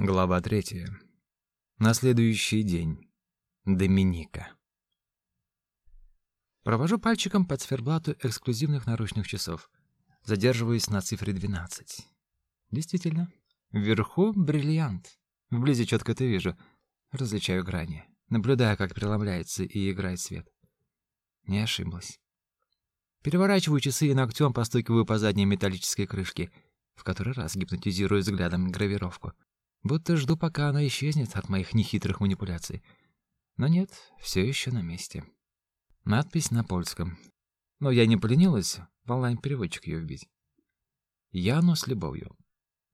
Глава третья. На следующий день. Доминика. Провожу пальчиком по циферблату эксклюзивных наручных часов. Задерживаюсь на цифре 12. Действительно, вверху бриллиант. Вблизи четко это вижу. Различаю грани. Наблюдаю, как преломляется и играет свет. Не ошиблась. Переворачиваю часы и ногтем постукиваю по задней металлической крышке, в который раз гипнотизирую взглядом гравировку будто жду, пока она исчезнет от моих нехитрых манипуляций. Но нет, все еще на месте. Надпись на польском. Но я не поленилась в онлайн-переводчик ее вбить. Яну с любовью.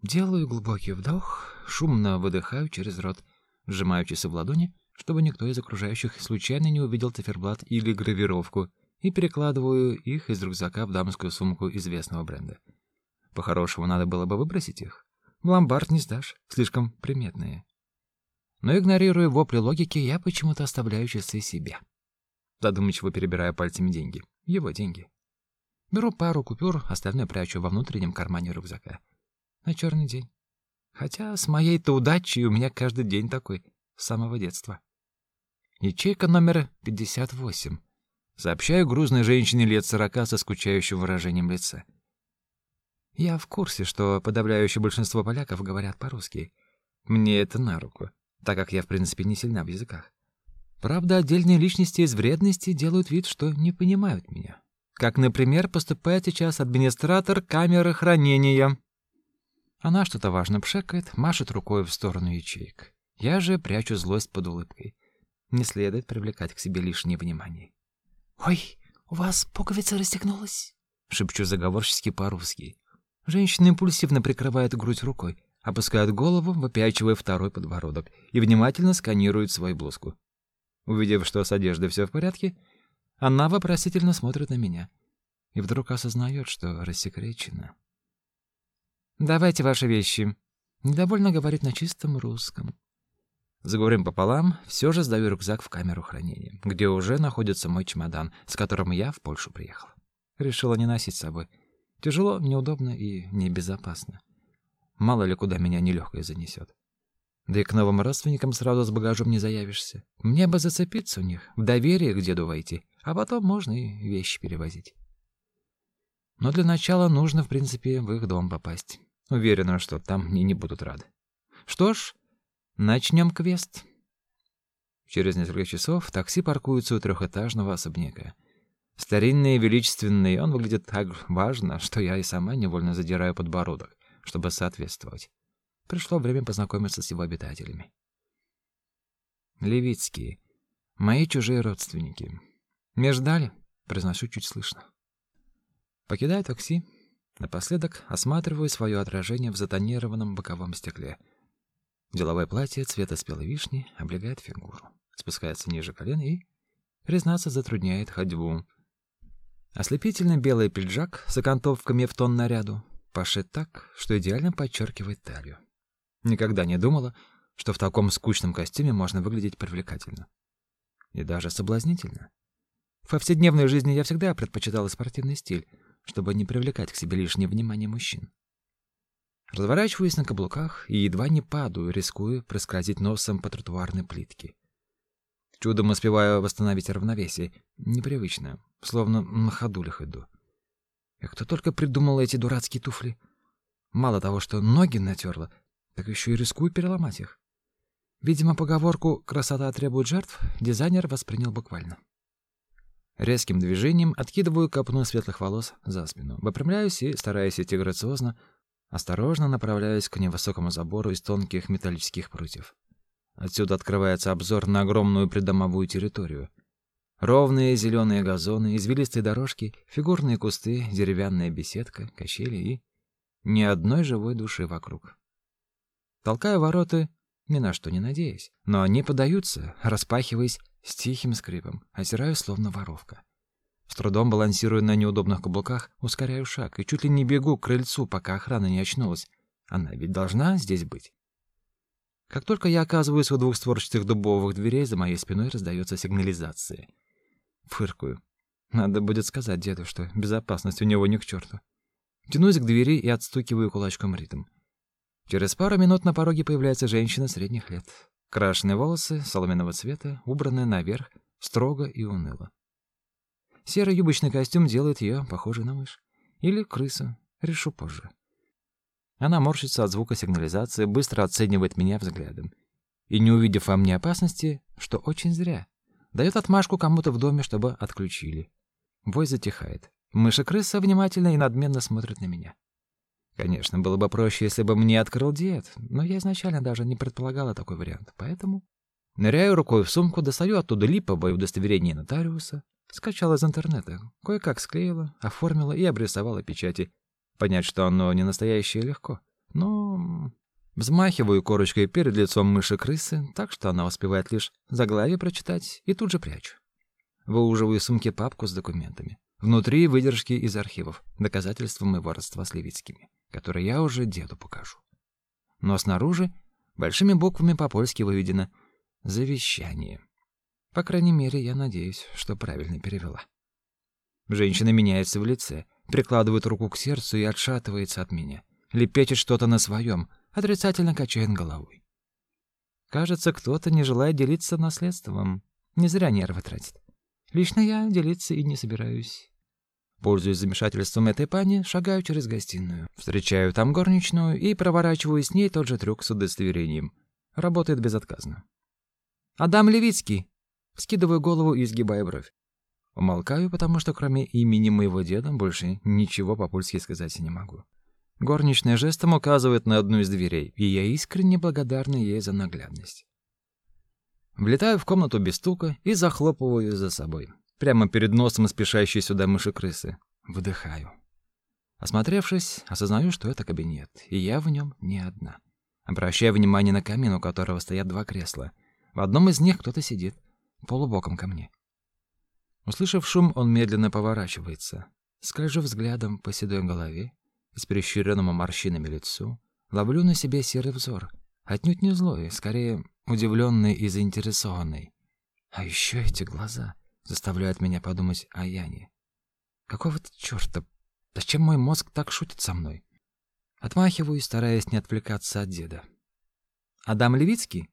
Делаю глубокий вдох, шумно выдыхаю через рот, сжимаю часы в ладони, чтобы никто из окружающих случайно не увидел циферблат или гравировку, и перекладываю их из рюкзака в дамскую сумку известного бренда. По-хорошему, надо было бы выбросить их, в ломбард не сдашь, слишком приметные. Но игнорируя вопли логики, я почему-то оставляю часы себе. Задумчиво перебирая пальцами деньги. Его деньги. Беру пару купюр, остальное прячу во внутреннем кармане рюкзака. На черный день. Хотя с моей-то удачей у меня каждый день такой, с самого детства. Ячейка номер 58. Сообщаю грузной женщине лет сорока со скучающим выражением лица. Я в курсе, что подавляющее большинство поляков говорят по-русски. Мне это на руку, так как я, в принципе, не сильна в языках. Правда, отдельные личности из вредности делают вид, что не понимают меня. Как, например, поступает сейчас администратор камеры хранения. Она что-то важно пшекает, машет рукой в сторону ячеек. Я же прячу злость под улыбкой. Не следует привлекать к себе лишнее внимание. «Ой, у вас пуговица расстегнулась?» — шепчу заговорчески по-русски. Женщина импульсивно прикрывает грудь рукой, опускает голову, выпячивая второй подбородок и внимательно сканирует свою блузку. Увидев, что с одеждой все в порядке, она вопросительно смотрит на меня и вдруг осознает, что рассекречена. «Давайте ваши вещи», — недовольно говорит на чистом русском. Заговорим пополам, все же сдаю рюкзак в камеру хранения, где уже находится мой чемодан, с которым я в Польшу приехал. Решила не носить с собой — Тяжело, неудобно и небезопасно. Мало ли куда меня нелегкое занесет. Да и к новым родственникам сразу с багажом не заявишься. Мне бы зацепиться у них, в доверие к деду войти, а потом можно и вещи перевозить. Но для начала нужно, в принципе, в их дом попасть. Уверена, что там мне не будут рады. Что ж, начнем квест. Через несколько часов такси паркуется у трехэтажного особняка. Старинный и величественный, он выглядит так важно, что я и сама невольно задираю подбородок, чтобы соответствовать. Пришло время познакомиться с его обитателями. Левицкие. Мои чужие родственники. Не ждали? Произношу чуть слышно. Покидаю такси. Напоследок осматриваю свое отражение в затонированном боковом стекле. Деловое платье цвета спелой вишни облегает фигуру. Спускается ниже колен и, признаться, затрудняет ходьбу. Ослепительно белый пиджак с окантовками в тон наряду пошит так, что идеально подчеркивает талию. Никогда не думала, что в таком скучном костюме можно выглядеть привлекательно. И даже соблазнительно. В повседневной жизни я всегда предпочитала спортивный стиль, чтобы не привлекать к себе лишнее внимание мужчин. Разворачиваюсь на каблуках и едва не падаю, рискую проскользить носом по тротуарной плитке. Чудом успеваю восстановить равновесие. Непривычно, словно на ходулях иду. И кто только придумал эти дурацкие туфли. Мало того, что ноги натерла, так еще и рискую переломать их. Видимо, поговорку «красота требует жертв» дизайнер воспринял буквально. Резким движением откидываю копну светлых волос за спину, выпрямляюсь и, стараясь идти грациозно, осторожно направляюсь к невысокому забору из тонких металлических прутьев. Отсюда открывается обзор на огромную придомовую территорию. Ровные зеленые газоны, извилистые дорожки, фигурные кусты, деревянная беседка, качели и ни одной живой души вокруг. Толкаю ворота, ни на что не надеясь, но они подаются, распахиваясь с тихим скрипом, озираю словно воровка. С трудом балансируя на неудобных каблуках, ускоряю шаг и чуть ли не бегу к крыльцу, пока охрана не очнулась. Она ведь должна здесь быть. Как только я оказываюсь у двухстворчатых дубовых дверей, за моей спиной раздается сигнализация. Фыркую. Надо будет сказать деду, что безопасность у него не к черту. Тянусь к двери и отстукиваю кулачком ритм. Через пару минут на пороге появляется женщина средних лет. Крашеные волосы, соломенного цвета, убранные наверх, строго и уныло. Серый юбочный костюм делает ее похожей на мышь. Или крысу. Решу позже. Она морщится от звука сигнализации, быстро оценивает меня взглядом. И, не увидев во мне опасности, что очень зря, дает отмашку кому-то в доме, чтобы отключили. Вой затихает. Мыша-крыса внимательно и надменно смотрит на меня. Конечно, было бы проще, если бы мне открыл дед, но я изначально даже не предполагала такой вариант, поэтому... Ныряю рукой в сумку, достаю оттуда липовое удостоверение нотариуса, скачала из интернета, кое-как склеила, оформила и обрисовала печати. Понять, что оно не настоящее, легко. Но... Взмахиваю корочкой перед лицом мыши-крысы, так что она успевает лишь заглавие прочитать, и тут же прячу. Выуживаю из сумки папку с документами. Внутри выдержки из архивов, доказательства моего родства с Левицкими который я уже деду покажу. Но снаружи большими буквами по-польски выведено «Завещание». По крайней мере, я надеюсь, что правильно перевела. Женщина меняется в лице, прикладывает руку к сердцу и отшатывается от меня. Лепечет что-то на своем, отрицательно качает головой. Кажется, кто-то не желает делиться наследством. Не зря нервы тратит. Лично я делиться и не собираюсь. Пользуясь замешательством этой пани, шагаю через гостиную. Встречаю там горничную и проворачиваю с ней тот же трюк с удостоверением. Работает безотказно. «Адам Левицкий!» Скидываю голову и изгибаю бровь. Умолкаю, потому что кроме имени моего деда больше ничего по-польски сказать не могу. Горничная жестом указывает на одну из дверей, и я искренне благодарна ей за наглядность. Влетаю в комнату без стука и захлопываю за собой прямо перед носом спешащей сюда мыши-крысы. Выдыхаю. Осмотревшись, осознаю, что это кабинет, и я в нем не одна. Обращаю внимание на камин, у которого стоят два кресла. В одном из них кто-то сидит, полубоком ко мне. Услышав шум, он медленно поворачивается. Скольжу взглядом по седой голове и с прищуренным морщинами лицу, ловлю на себе серый взор, отнюдь не злой, скорее удивленный и заинтересованный. А еще эти глаза заставляют меня подумать о Яне. Какого-то чёрта? Зачем мой мозг так шутит со мной? Отмахиваюсь, стараясь не отвлекаться от деда. «Адам Левицкий?»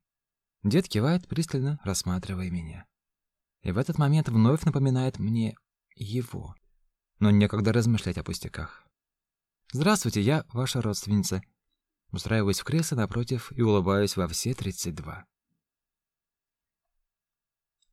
Дед кивает, пристально рассматривая меня. И в этот момент вновь напоминает мне его. Но некогда размышлять о пустяках. «Здравствуйте, я ваша родственница». Устраиваюсь в кресле напротив и улыбаюсь во все тридцать два.